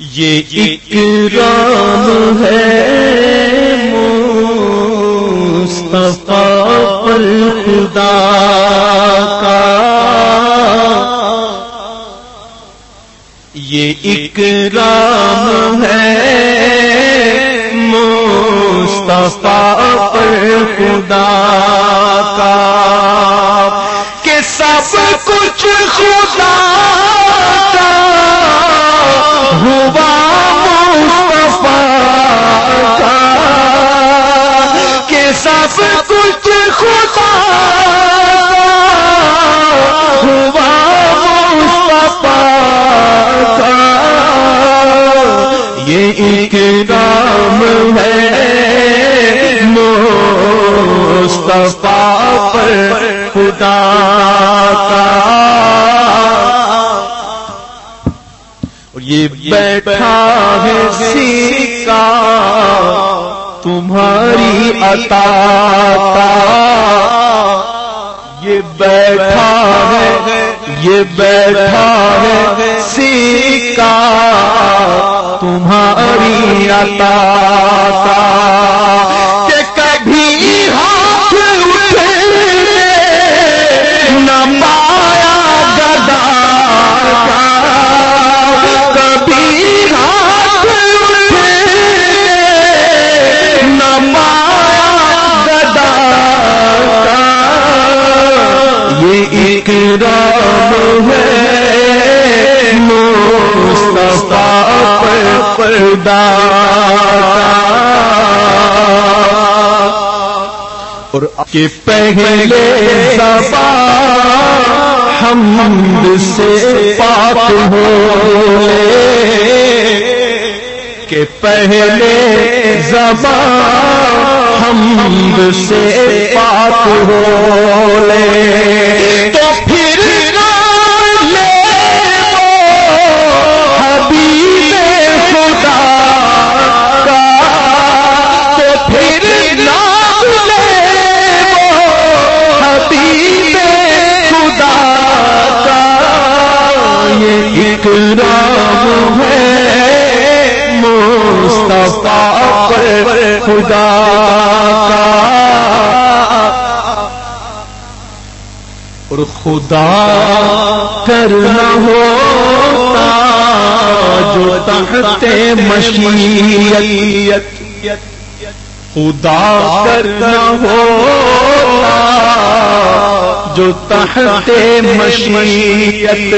یہ اکرام ہے۔ مصطفیٰ پر خدا کا۔ یہ اکرام ہے۔ مصطفیٰ پر خدا کا۔ کہ سب کچھ خدا سب کچھ خدا ہوا کا یہ ایک نام ہے مصطفیٰ پر خدا کا یہ بیٹھا ہے سیکا تمہاری عطا یہ بیٹھا ہے، یہ بیٹھا ہے سیکا تمہاری عطا کا۔ اور کے پہلے زبان حمد سے پاک ہو کہ پہلے زبان ہم سے پاک ہو لے خدا اور خدا کرنا ہوتا جو تحت مشیت۔ خدا کرنا ہوتا جو تحت مشیت۔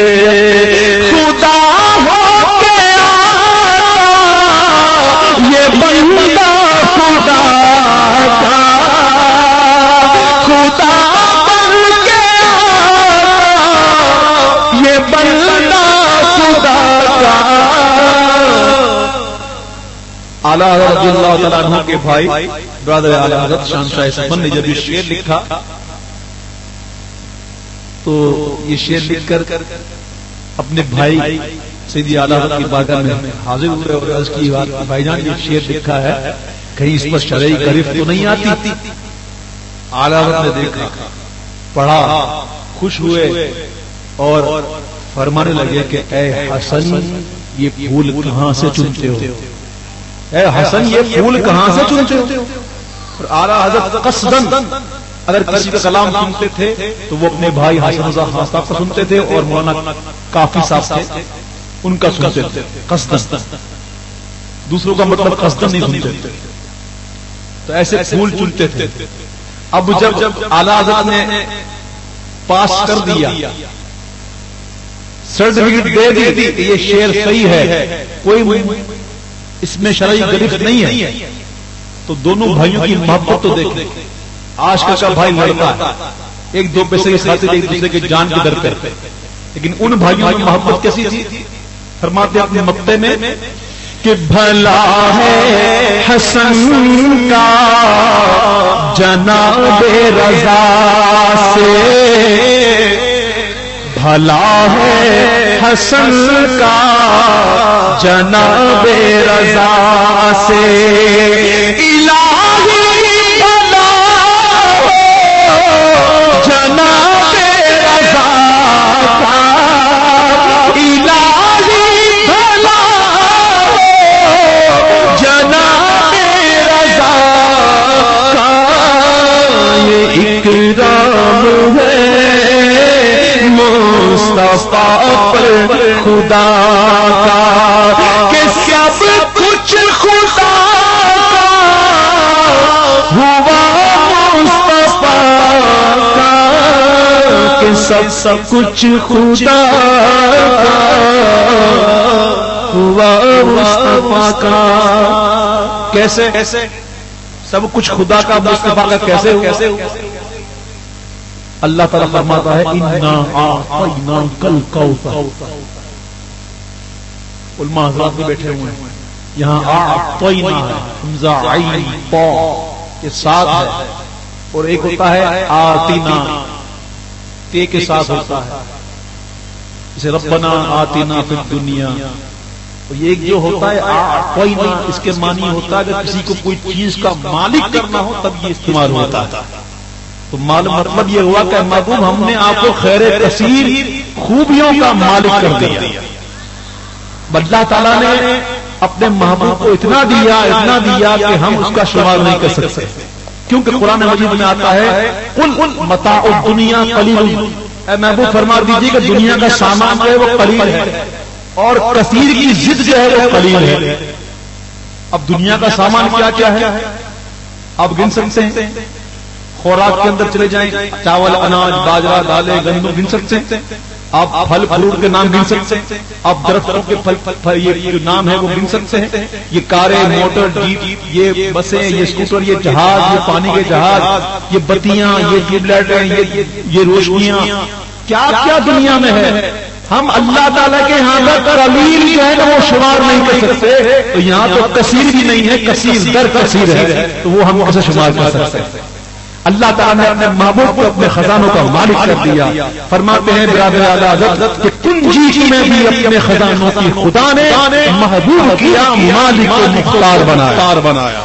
بندہ خدا کا۔ اعلیٰ رضی اللہ تعالیٰ عنہ کے بھائی، برادر اعلیٰ حضرت شان شاہ سفن نے جب یہ شعر لکھا، تو یہ شعر لکھ کر اپنے بھائی سیدھی اعلیٰ حضرت کی بارگاہ میں حاضر ہوئے اور عرض کی بات بھائی جان، یہ شعر لکھا ہے، کہیں اس پر شرعی گرفت تو نہیں آتی۔ اعلیٰ حضرت نے دیکھا، پڑھا، خوش ہوئے اور فرمانے لگے کہ اے حسن، یہ پھول کہاں سے چنتے ہو؟ اے حسن، یہ پھول کہاں سے چنتے ہو؟ اور اعلیٰ حضرت قصدن اگر کسی کا کلام سنتے تھے تو وہ اپنے بھائی حسن رضا خان صاحب کا سنتے تھے اور مولانا کافی صاحب تھے، ان کا سنتے تھے قصدن دوسروں کا مطلب قصدن نہیں سنتے تھے۔ تو ایسے پھول چنتے تھے۔ اب جب اعلیٰ حضرت نے پاس کر دیا سرٹیفکیٹ دے دی یہ شعر صحیح ہے کوئی اس میں شرعی گرفت نہیں ہے۔ تو دونوں بھائیوں کی محبت تو دیکھ آج کا بھائی لڑتا ہے ایک دو پیسے کی خاطر ایک دوسرے کے جان کے در پہ۔ لیکن ان بھائیوں کی محبت کیسی تھی؟ فرماتے اپنے مکتے میں کہ بھلا ہے حسن کا جناب رضا سے بھلا ہے حسن کا جناب رضا سے۔ پر خدا کا، کہ سب کچھ خدا کا۔ ہوا مصطفیٰ کہ سب سب کچھ خدا ہوا مصطفیٰ کا۔ کیسے؟ کیسے سب کچھ خدا کا، مصطفیٰ کا کیسے کیسے اللہ تعالیٰ فرماتا ہے انا کل علماء حضرات بھی بیٹھے ہوئے ہیں۔ یہاں حمزہ یہ ساتھ ہے اور ایک ہوتا ہے آتینا تے کے ساتھ ہوتا ہے۔ اسے ربنا آتینا فی الدنیا یہ جو ہوتا ہے نہیں اس کے معنی ہوتا ہے اگر کسی کو کوئی چیز کا مالک کرنا ہو تب یہ استعمال ہوتا ہے۔ تو مطلب یہ ہوا کہ محبوب ہم نے آپ کو خیر کثیر خوبیوں کا مالک کر دیا۔ اللہ تعالیٰ نے اپنے محبوب کو اتنا دیا اتنا دیا کہ ہم اس کا شمار نہیں کر سکتے۔ کیونکہ قرآن مجید میں آتا ہے کل متا دنیا قلیل۔ محبوب فرما دیجیے کہ دنیا کا سامان ہے وہ قلیل ہے اور کثیر کی ضد جو ہے وہ قلیل ہے۔ اب دنیا کا سامان کیا کیا ہے؟ آپ گن سکتے ہیں؟ خوراک کے اندر چلے جائیں، چاول، اناج باجرا دالے گندم گن سکتے ہیں۔ آپ پھل فروٹ کے نام گن سکتے ہیں۔ آپ درختوں کے پھل یہ نام ہے وہ گن سکتے ہیں۔ یہ کاریں، موٹر، جیپ، یہ بسیں، یہ اسکوٹر یہ جہاز، یہ پانی کے جہاز، یہ بتیاں، یہ ٹیوب لائٹیں، یہ روشنیاں۔ کیا کیا دنیا میں ہے؟ ہم اللہ تعالیٰ کے یہاں پر قلیل جو ہے نا وہ شمار نہیں کر سکتے۔ تو یہاں تو کثیر بھی نہیں ہے، کثیر در کثیر ہے۔ تو وہ ہم کیسے شمار کر سکتے ہیں؟ اللہ تعالیٰ نے اپنے محبوب کو اپنے خزانوں کا مالک کر دیا۔ فرماتے ہیں برادر حضرت کہ کنجی میں بھی اپنے خزانوں کی خدا نے محبوب کیا، مالک کو مختار بنایا بنایا۔